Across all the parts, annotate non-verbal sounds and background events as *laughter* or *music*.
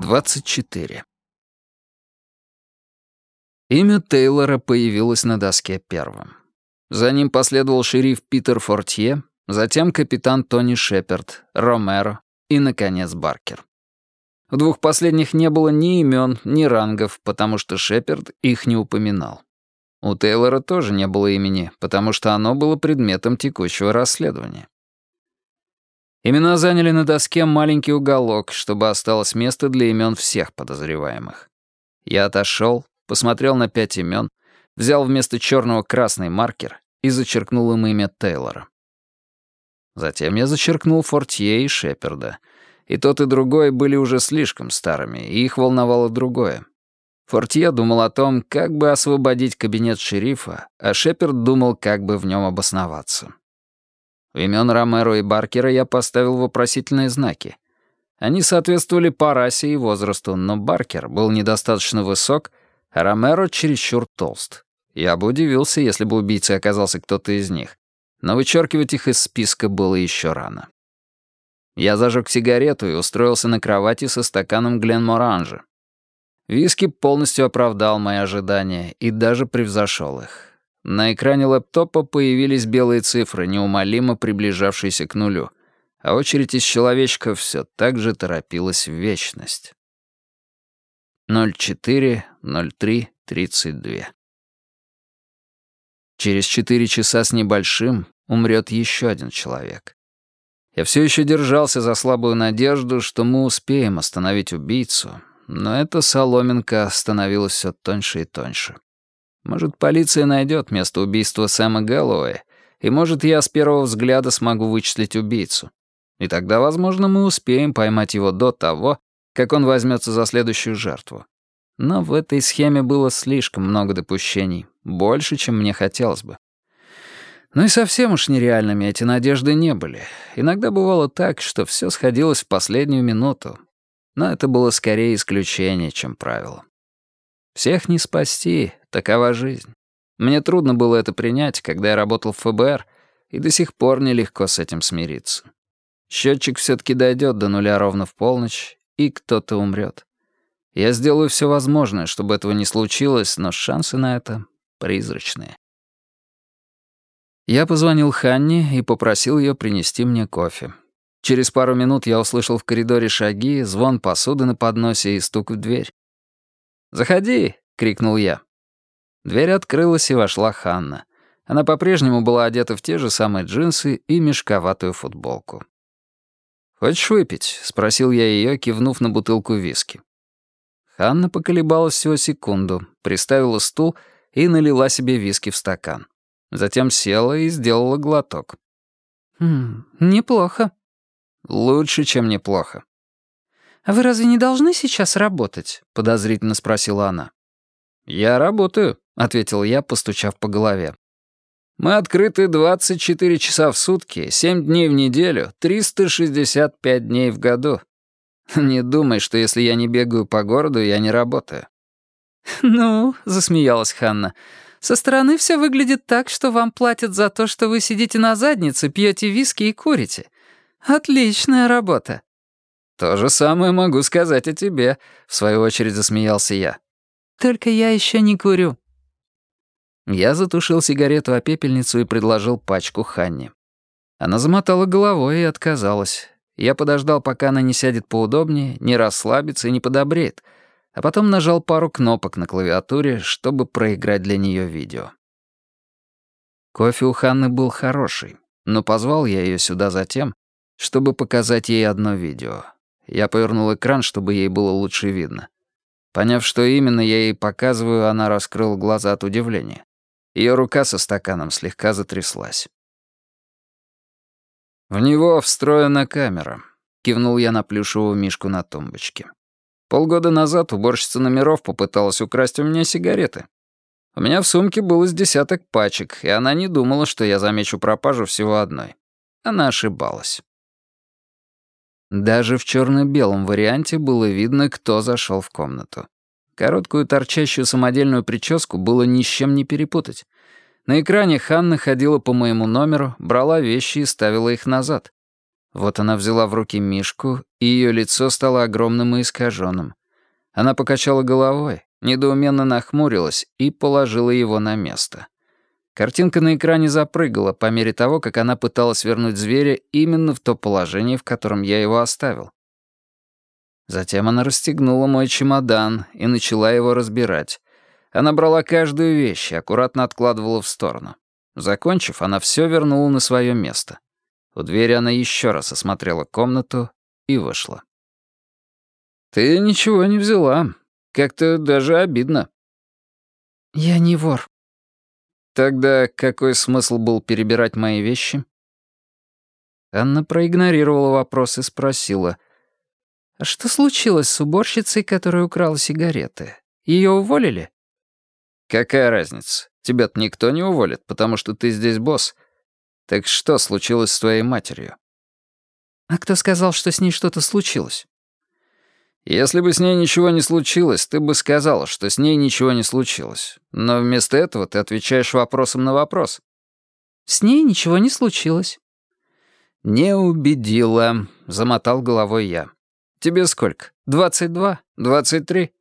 24. Имя Тейлора появилось на доске первым. За ним последовал шериф Питер Фортье, затем капитан Тони Шеперд, Ромеро и, наконец, Баркер. В двух последних не было ни имен, ни рангов, потому что Шеперд их не упоминал. У Тейлора тоже не было имени, потому что оно было предметом текущего расследования. Имена заняли на доске маленький уголок, чтобы осталось место для имен всех подозреваемых. Я отошел, посмотрел на пять имен, взял вместо черного красный маркер и зачеркнул им имя Тейлора. Затем я зачеркнул Фортье и Шеперда. И тот, и другой были уже слишком старыми, и их волновало другое. Фортье думал о том, как бы освободить кабинет шерифа, а Шеперд думал, как бы в нем обосноваться. Имен Ромеро и Баркера я поставил вопросительные знаки. Они соответствовали по расе и возрасту, но Баркер был недостаточно высок, а Ромеро чересчур толст. Я бы удивился, если бы убийцей оказался кто-то из них. Но вычеркивать их из списка было еще рано. Я зажег сигарету и устроился на кровати со стаканом Гленморанжа. Виски полностью оправдал мои ожидания и даже превзошел их. На экране лэптопа появились белые цифры, неумолимо приближавшиеся к нулю, а очередь из человечков все так же торопилась в вечность. 04.03.32 Через четыре часа с небольшим умрет еще один человек. Я все еще держался за слабую надежду, что мы успеем остановить убийцу, но эта соломинка становилась все тоньше и тоньше. Может, полиция найдет место убийства Сэма Гэллоуэя, и, может, я с первого взгляда смогу вычислить убийцу. И тогда, возможно, мы успеем поймать его до того, как он возьмется за следующую жертву. Но в этой схеме было слишком много допущений, больше, чем мне хотелось бы. Ну и совсем уж нереальными эти надежды не были. Иногда бывало так, что все сходилось в последнюю минуту. Но это было скорее исключение, чем правило. Всех не спасти, такова жизнь. Мне трудно было это принять, когда я работал в ФБР, и до сих пор нелегко с этим смириться. Счетчик все-таки дойдет до нуля ровно в полночь, и кто-то умрет. Я сделаю все возможное, чтобы этого не случилось, но шансы на это призрачные. Я позвонил Ханне и попросил ее принести мне кофе. Через пару минут я услышал в коридоре шаги, звон посуды на подносе и стук в дверь. «Заходи!» — крикнул я. Дверь открылась, и вошла Ханна. Она по-прежнему была одета в те же самые джинсы и мешковатую футболку. «Хочешь выпить?» — спросил я ее, кивнув на бутылку виски. Ханна поколебалась всего секунду, приставила стул и налила себе виски в стакан. Затем села и сделала глоток. «Хм, неплохо». «Лучше, чем неплохо. «А вы разве не должны сейчас работать?» — подозрительно спросила она. «Я работаю», — ответил я, постучав по голове. «Мы открыты 24 часа в сутки, 7 дней в неделю, 365 дней в году. *laughs* Не думай, что если я не бегаю по городу, я не работаю». *laughs* «Ну», — засмеялась Ханна, — «со стороны все выглядит так, что вам платят за то, что вы сидите на заднице, пьете виски и курите. Отличная работа». «То же самое могу сказать о тебе», — в свою очередь засмеялся я. «Только я еще не курю». Я затушил сигарету о пепельницу и предложил пачку Ханни. Она замотала головой и отказалась. Я подождал, пока она не сядет поудобнее, не расслабится и не подобреет, а потом нажал пару кнопок на клавиатуре, чтобы проиграть для нее видео. Кофе у Ханны был хороший, но позвал я ее сюда затем, чтобы показать ей одно видео. Я повернул экран, чтобы ей было лучше видно. Поняв, что именно я ей показываю, она раскрыла глаза от удивления. Ее рука со стаканом слегка затряслась. «В него встроена камера», — кивнул я на плюшевую мишку на тумбочке. Полгода назад уборщица номеров попыталась украсть у меня сигареты. У меня в сумке было с десяток пачек, и она не думала, что я замечу пропажу всего одной. Она ошибалась. Даже в черно-белом варианте было видно, кто зашел в комнату. Короткую торчащую самодельную прическу было ни с чем не перепутать. На экране Ханна ходила по моему номеру, брала вещи и ставила их назад. Вот она взяла в руки Мишку, и ее лицо стало огромным и искаженным. Она покачала головой, недоуменно нахмурилась и положила его на место. Картинка на экране запрыгала по мере того, как она пыталась вернуть зверя именно в то положение, в котором я его оставил. Затем она расстегнула мой чемодан и начала его разбирать. Она брала каждую вещь и аккуратно откладывала в сторону. Закончив, она все вернула на свое место. У двери она еще раз осмотрела комнату и вышла. «Ты ничего не взяла. Как-то даже обидно». «Я не вор». «Тогда какой смысл был перебирать мои вещи?» Анна проигнорировала вопрос и спросила. «А что случилось с уборщицей, которая украла сигареты? Ее уволили?» «Какая разница? Тебя-то никто не уволит, потому что ты здесь босс. Так что случилось с твоей матерью?» «А кто сказал, что с ней что-то случилось?» «Если бы с ней ничего не случилось, ты бы сказала, что с ней ничего не случилось. Но вместо этого ты отвечаешь вопросом на вопрос». «С ней ничего не случилось». «Не убедила», — замотал головой я. «Тебе сколько? Двадцать два? Двадцать три?»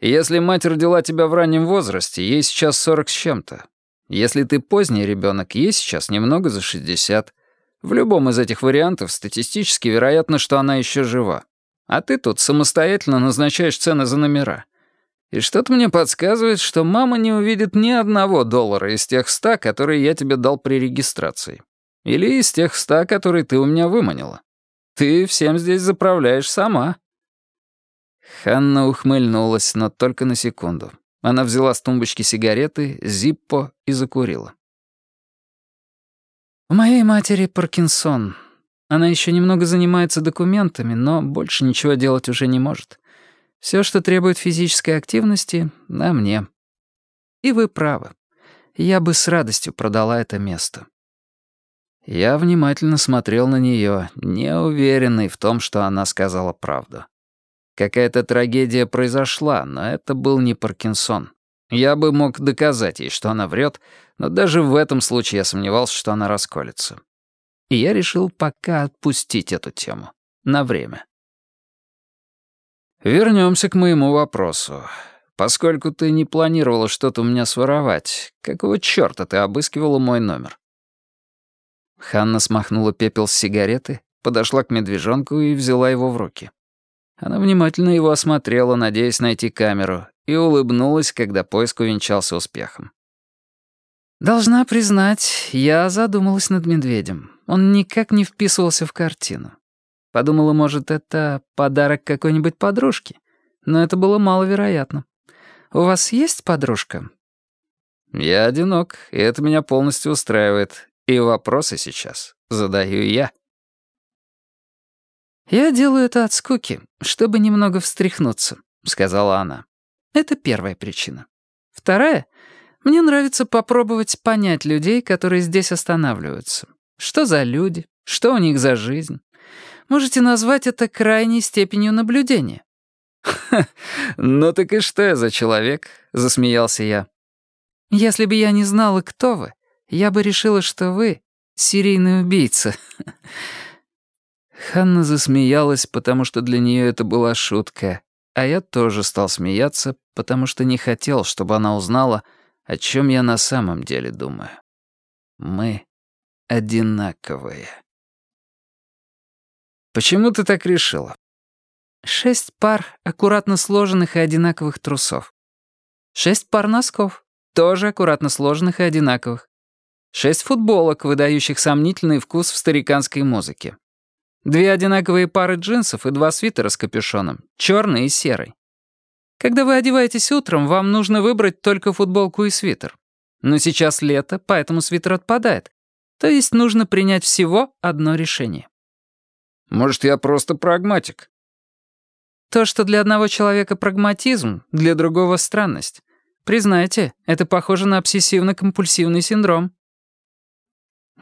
Если мать родила тебя в раннем возрасте, ей сейчас сорок с чем-то. Если ты поздний ребенок, ей сейчас немного за шестьдесят. В любом из этих вариантов статистически вероятно, что она еще жива. А ты тут самостоятельно назначаешь цены за номера. И что-то мне подсказывает, что мама не увидит ни одного доллара из тех ста, которые я тебе дал при регистрации. Или из тех ста, которые ты у меня выманила. Ты всем здесь заправляешь сама. Ханна ухмыльнулась, но только на секунду. Она взяла с тумбочки сигареты, зиппо и закурила. «У моей матери Паркинсон. Она еще немного занимается документами, но больше ничего делать уже не может. Все, что требует физической активности, на мне. И вы правы. Я бы с радостью продала это место». Я внимательно смотрел на нее, неуверенный в том, что она сказала правду. Какая-то трагедия произошла, но это был не Паркинсон. Я бы мог доказать ей, что она врет, но даже в этом случае я сомневался, что она расколется. И я решил пока отпустить эту тему. На время. Вернемся к моему вопросу. Поскольку ты не планировала что-то у меня своровать, какого чёрта ты обыскивала мой номер? Ханна смахнула пепел с сигареты, подошла к медвежонку и взяла его в руки. Она внимательно его осмотрела, надеясь найти камеру, и улыбнулась, когда поиск увенчался успехом. «Должна признать, я задумалась над медведем. Он никак не вписывался в картину. Подумала, может, это подарок какой-нибудь подружке, но это было маловероятно. У вас есть подружка?» «Я одинок, и это меня полностью устраивает. И вопросы сейчас задаю я». «Я делаю это от скуки, чтобы немного встряхнуться», — сказала она. «Это первая причина. Вторая — мне нравится попробовать понять людей, которые здесь останавливаются. Что за люди, что у них за жизнь. Можете назвать это крайней степенью наблюдения». «Ха, *laughs* ну так и что я за человек?» — засмеялся я. «Если бы я не знала, кто вы, я бы решила, что вы — серийный убийца. Ханна засмеялась, потому что для нее это была шутка, а я тоже стал смеяться, потому что не хотел, чтобы она узнала, о чем я на самом деле думаю. Мы одинаковые. Почему ты так решила? Шесть пар аккуратно сложенных и одинаковых трусов. Шесть пар носков, тоже аккуратно сложенных и одинаковых. Шесть футболок, выдающих сомнительный вкус в стариканской музыке. Две одинаковые пары джинсов и два свитера с капюшоном, черный и серый. Когда вы одеваетесь утром, вам нужно выбрать только футболку и свитер. Но сейчас лето, поэтому свитер отпадает. То есть нужно принять всего одно решение. Может, я просто прагматик? То, что для одного человека прагматизм, для другого — странность. Признайте, это похоже на обсессивно-компульсивный синдром.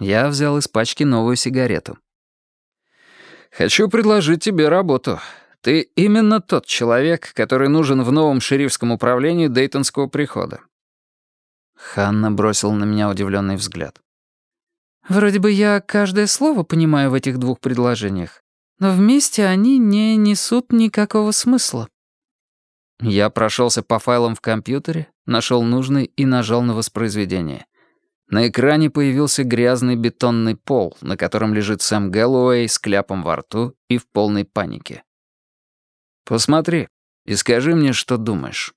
Я взял из пачки новую сигарету. Хочу предложить тебе работу. Ты именно тот человек, который нужен в новом шерифском управлении Дейтонского прихода». Ханна бросила на меня удивленный взгляд. Вроде бы я каждое слово понимаю в этих двух предложениях, но вместе они не несут никакого смысла. Я прошелся по файлам в компьютере, нашел нужный и нажал на воспроизведение. На экране появился грязный бетонный пол, на котором лежит Сэм Гэллоуэй с кляпом во рту и в полной панике. «Посмотри и скажи мне, что думаешь».